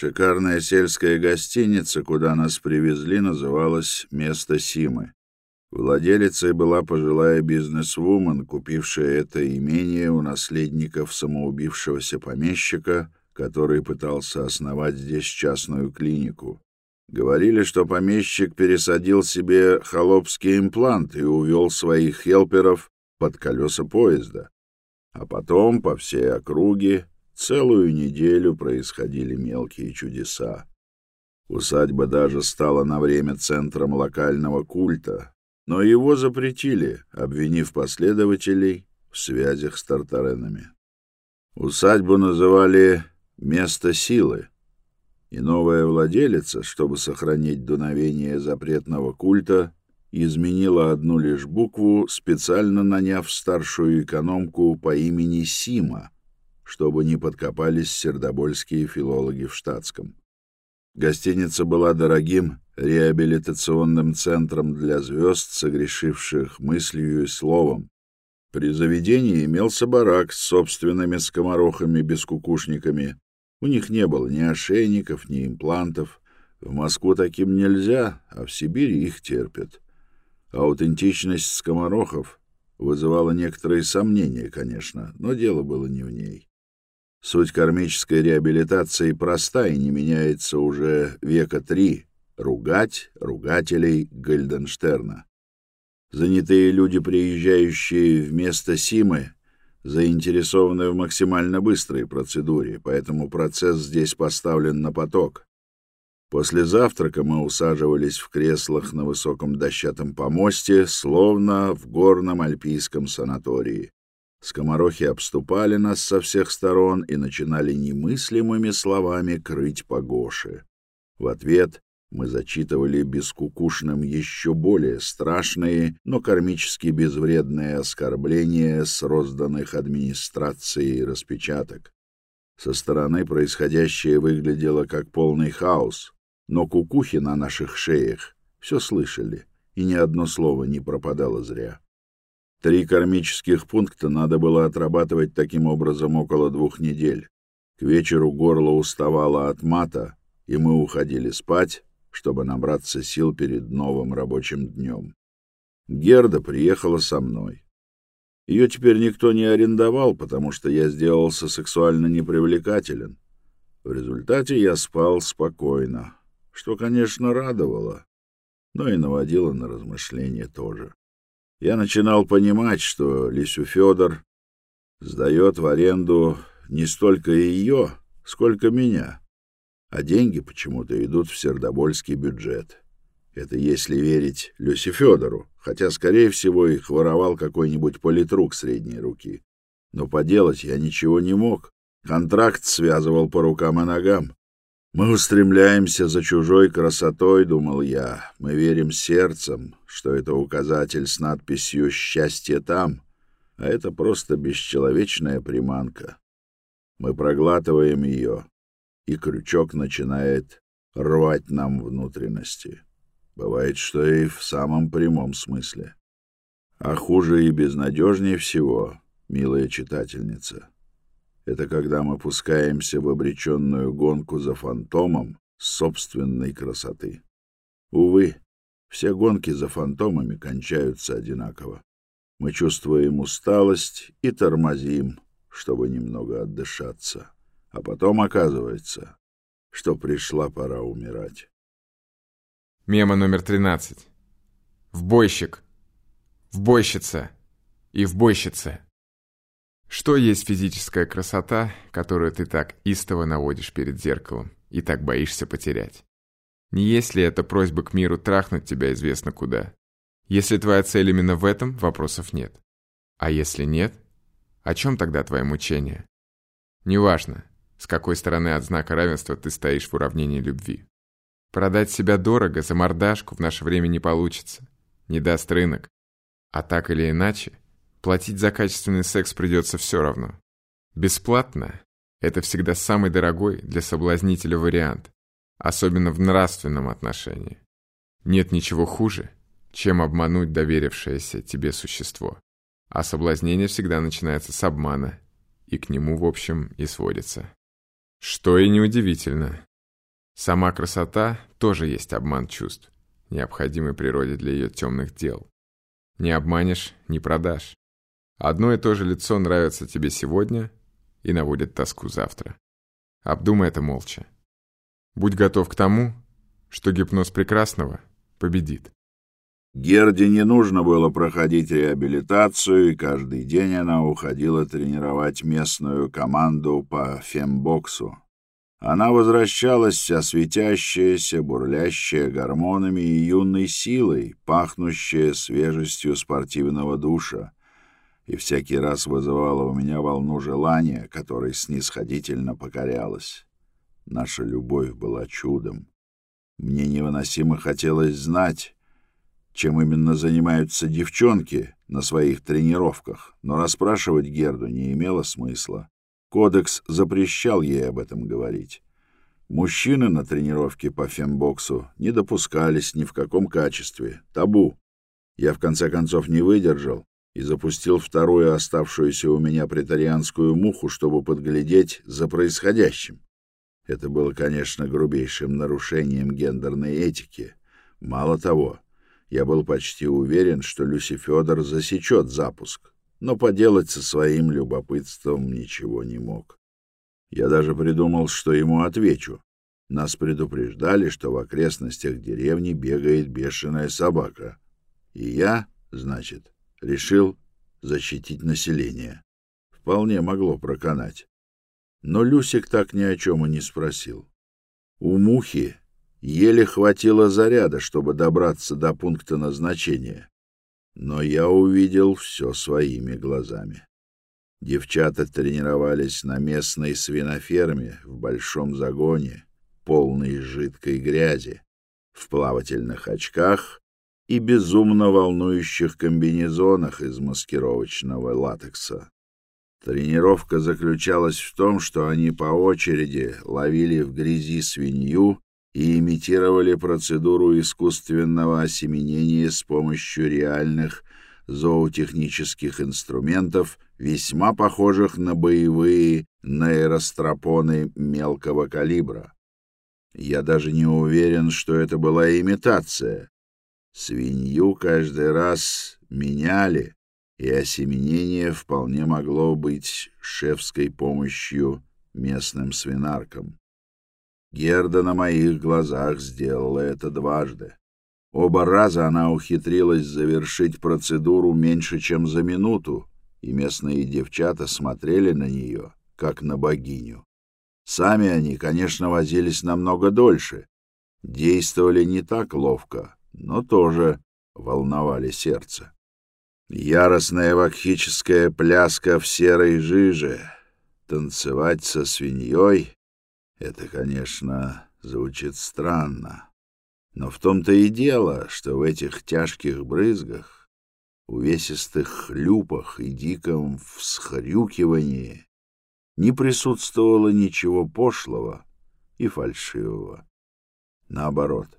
Шикарная сельская гостиница, куда нас привезли, называлась «Место Симы». Владелицей была пожилая бизнесвумен, купившая это имение у наследников самоубившегося помещика, который пытался основать здесь частную клинику. Говорили, что помещик пересадил себе холопский имплант и увел своих хелперов под колеса поезда. А потом по всей округе целую неделю происходили мелкие чудеса. Усадьба даже стала на время центром локального культа, но его запретили, обвинив последователей в связях с тартаренами. Усадьбу называли «место силы», и новая владелица, чтобы сохранить дуновение запретного культа, изменила одну лишь букву, специально наняв старшую экономку по имени Сима, чтобы не подкопались сердобольские филологи в штатском. Гостиница была дорогим реабилитационным центром для звезд, согрешивших мыслью и словом. При заведении имелся барак с собственными скоморохами-бескукушниками. У них не было ни ошейников, ни имплантов. В Москву таким нельзя, а в Сибири их терпят. Аутентичность скоморохов вызывала некоторые сомнения, конечно, но дело было не в ней. Суть кармической реабилитации проста и не меняется уже века три. Ругать ругателей Гальденштерна. Занятые люди, приезжающие вместо Симы, заинтересованы в максимально быстрой процедуре, поэтому процесс здесь поставлен на поток. После завтрака мы усаживались в креслах на высоком дощатом помосте, словно в горном альпийском санатории. Скоморохи обступали нас со всех сторон и начинали немыслимыми словами крыть погоши. В ответ мы зачитывали бескукушным еще более страшные, но кармически безвредные оскорбления с розданных администрацией распечаток. Со стороны происходящее выглядело как полный хаос, но кукухи на наших шеях все слышали, и ни одно слово не пропадало зря. Три кармических пункта надо было отрабатывать таким образом около двух недель. К вечеру горло уставало от мата, и мы уходили спать, чтобы набраться сил перед новым рабочим днем. Герда приехала со мной. Ее теперь никто не арендовал, потому что я сделался сексуально непривлекателен. В результате я спал спокойно, что, конечно, радовало, но и наводило на размышления тоже я начинал понимать, что Лисю Федор сдает в аренду не столько ее, сколько меня, а деньги почему-то идут в сердобольский бюджет. Это если верить Люсе Федору, хотя, скорее всего, их воровал какой-нибудь политрук средней руки. Но поделать я ничего не мог. Контракт связывал по рукам и ногам. Мы устремляемся за чужой красотой, думал я. Мы верим сердцем, что это указатель с надписью «Счастье там», а это просто бесчеловечная приманка. Мы проглатываем ее, и крючок начинает рвать нам внутренности. Бывает, что и в самом прямом смысле. А хуже и безнадежнее всего, милая читательница — это когда мы пускаемся в обреченную гонку за фантомом собственной красоты. Увы, все гонки за фантомами кончаются одинаково. Мы чувствуем усталость и тормозим, чтобы немного отдышаться. А потом оказывается, что пришла пора умирать. Мема номер 13. В бойщик, в бойщица и в бойщице. Что есть физическая красота, которую ты так истово наводишь перед зеркалом и так боишься потерять? Не есть ли это просьба к миру трахнуть тебя известно куда? Если твоя цель именно в этом, вопросов нет. А если нет, о чем тогда твое мучение? Неважно, с какой стороны от знака равенства ты стоишь в уравнении любви. Продать себя дорого за мордашку в наше время не получится. Не даст рынок. А так или иначе, Платить за качественный секс придется все равно. Бесплатно – это всегда самый дорогой для соблазнителя вариант, особенно в нравственном отношении. Нет ничего хуже, чем обмануть доверившееся тебе существо. А соблазнение всегда начинается с обмана, и к нему, в общем, и сводится. Что и неудивительно. Сама красота тоже есть обман чувств, необходимый природе для ее темных дел. Не обманешь, не продашь. Одно и то же лицо нравится тебе сегодня и наводит тоску завтра. Обдумай это молча. Будь готов к тому, что гипноз прекрасного победит. Герде не нужно было проходить реабилитацию, и каждый день она уходила тренировать местную команду по фембоксу. Она возвращалась вся светящаяся, бурлящая гормонами и юной силой, пахнущая свежестью спортивного душа, и всякий раз вызывала у меня волну желания, которой снисходительно покорялась. Наша любовь была чудом. Мне невыносимо хотелось знать, чем именно занимаются девчонки на своих тренировках, но расспрашивать Герду не имело смысла. Кодекс запрещал ей об этом говорить. Мужчины на тренировке по фембоксу не допускались ни в каком качестве. Табу. Я, в конце концов, не выдержал и запустил вторую оставшуюся у меня претарианскую муху, чтобы подглядеть за происходящим. Это было, конечно, грубейшим нарушением гендерной этики. Мало того, я был почти уверен, что Люси Федор засечет запуск но поделать со своим любопытством ничего не мог. Я даже придумал, что ему отвечу. Нас предупреждали, что в окрестностях деревни бегает бешеная собака. И я, значит, решил защитить население. Вполне могло проканать. Но Люсик так ни о чем и не спросил. У мухи еле хватило заряда, чтобы добраться до пункта назначения но я увидел все своими глазами. Девчата тренировались на местной свиноферме в большом загоне, полной жидкой грязи, в плавательных очках и безумно волнующих комбинезонах из маскировочного латекса. Тренировка заключалась в том, что они по очереди ловили в грязи свинью и имитировали процедуру искусственного осеменения с помощью реальных зоотехнических инструментов, весьма похожих на боевые нейростропоны мелкого калибра. Я даже не уверен, что это была имитация. Свинью каждый раз меняли, и осеменение вполне могло быть шефской помощью местным свинаркам. Герда на моих глазах сделала это дважды. Оба раза она ухитрилась завершить процедуру меньше, чем за минуту, и местные девчата смотрели на нее, как на богиню. Сами они, конечно, возились намного дольше, действовали не так ловко, но тоже волновали сердце. Яростная вакхическая пляска в серой жиже, танцевать со свиньей это, конечно, звучит странно. Но в том-то и дело, что в этих тяжких брызгах, увесистых хлюпах и диком всхрюкивании не присутствовало ничего пошлого и фальшивого. Наоборот,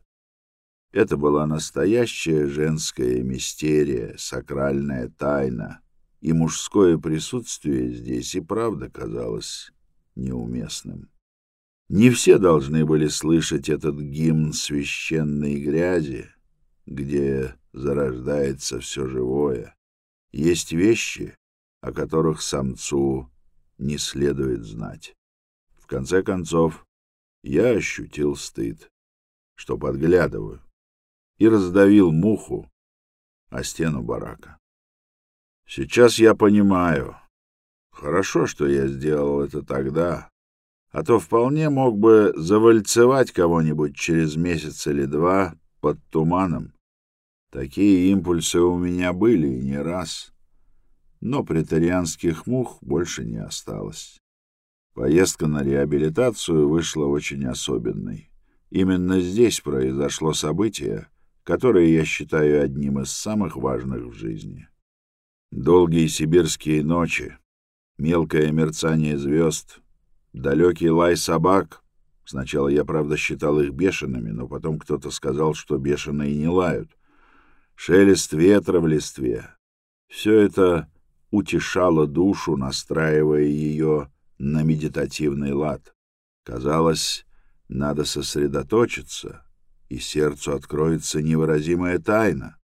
это была настоящая женская мистерия, сакральная тайна, и мужское присутствие здесь и правда казалось неуместным. Не все должны были слышать этот гимн священной грязи, где зарождается все живое. Есть вещи, о которых самцу не следует знать. В конце концов, я ощутил стыд, что подглядываю, и раздавил муху о стену барака. Сейчас я понимаю. Хорошо, что я сделал это тогда, а то вполне мог бы завальцевать кого-нибудь через месяц или два под туманом. Такие импульсы у меня были и не раз, но претарианских мух больше не осталось. Поездка на реабилитацию вышла очень особенной. Именно здесь произошло событие, которое я считаю одним из самых важных в жизни. Долгие сибирские ночи, мелкое мерцание звезд — Далекий лай собак. Сначала я, правда, считал их бешеными, но потом кто-то сказал, что бешеные не лают. Шелест ветра в листве. Все это утешало душу, настраивая ее на медитативный лад. Казалось, Надо сосредоточиться, и сердцу откроется невыразимая тайна.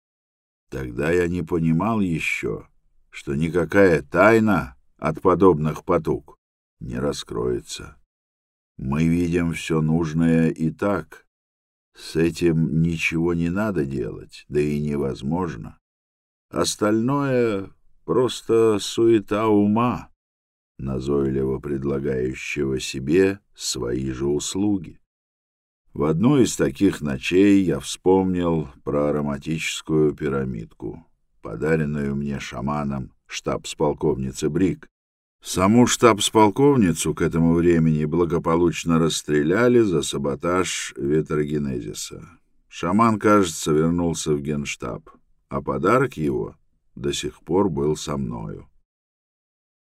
Тогда я не понимал еще, что никакая тайна от подобных потуг не раскроется. Мы видим все нужное и так. С этим ничего не надо делать, да и невозможно. Остальное — просто суета ума, назойливо предлагающего себе свои же услуги. В одну из таких ночей я вспомнил про ароматическую пирамидку, подаренную мне шаманом штабс-полковницы Брик. Саму штабс-полковницу к этому времени благополучно расстреляли за саботаж ветрогенезиса. Шаман, кажется, вернулся в генштаб, а подарок его до сих пор был со мною.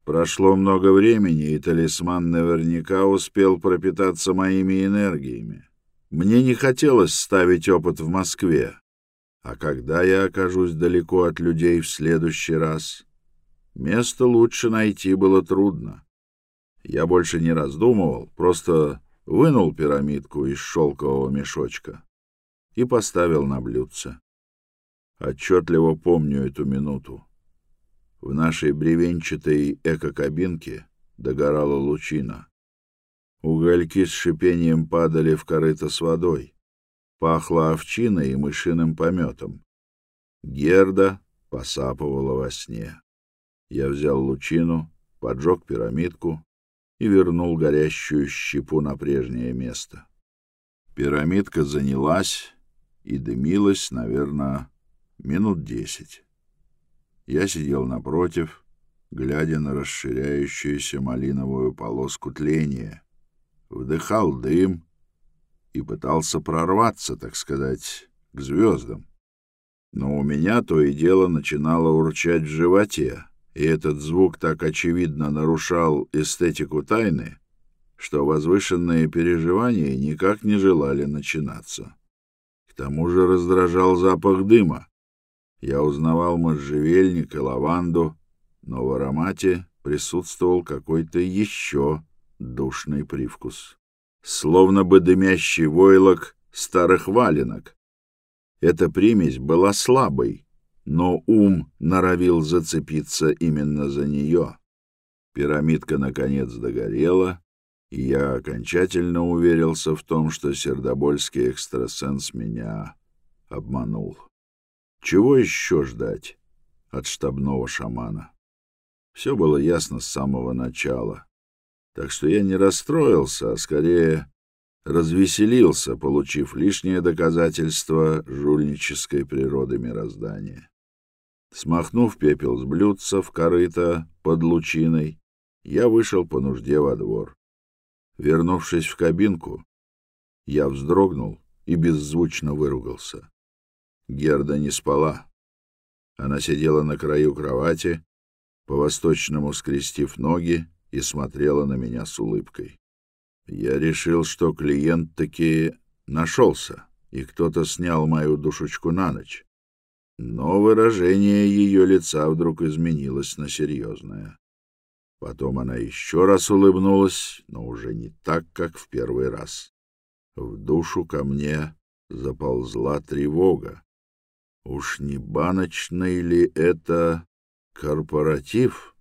Прошло много времени, и талисман наверняка успел пропитаться моими энергиями. Мне не хотелось ставить опыт в Москве. А когда я окажусь далеко от людей в следующий раз, место лучше найти было трудно. Я больше не раздумывал, просто вынул пирамидку из шелкового мешочка и поставил на блюдце. Отчетливо помню эту минуту. В нашей бревенчатой эко-кабинке догорала лучина. Угольки с шипением падали в корыто с водой. Пахло овчиной и мышиным пометом. Герда посапывала во сне. Я взял лучину, поджег пирамидку и вернул горящую щепу на прежнее место. Пирамидка занялась и дымилась, наверное, минут десять. Я сидел напротив, глядя на расширяющуюся малиновую полоску тления — вдыхал дым и пытался прорваться, так сказать, к звездам. Но у меня то и дело начинало урчать в животе, и этот звук так очевидно нарушал эстетику тайны, что возвышенные переживания никак не желали начинаться. К тому же раздражал запах дыма. Я узнавал можжевельник и лаванду, но в аромате присутствовал какой-то еще душный привкус, словно бы дымящий войлок старых валенок. Эта примесь была слабой, но ум норовил зацепиться именно за нее. Пирамидка, наконец, догорела, и я окончательно уверился в том, что сердобольский экстрасенс меня обманул. Чего еще ждать от штабного шамана? Все было ясно с самого начала так что я не расстроился, а скорее развеселился, получив лишнее доказательство жульнической природы мироздания. Смахнув пепел с блюдца в корыто под лучиной, я вышел по нужде во двор. Вернувшись в кабинку, я вздрогнул и беззвучно выругался. Герда не спала. Она сидела на краю кровати, по-восточному скрестив ноги и смотрела на меня с улыбкой. Я решил, что клиент таки нашелся, и кто-то снял мою душечку на ночь. Но выражение ее лица вдруг изменилось на серьезное. Потом она еще раз улыбнулась, но уже не так, как в первый раз. В душу ко мне заползла тревога. Уж не баночный ли это корпоратив?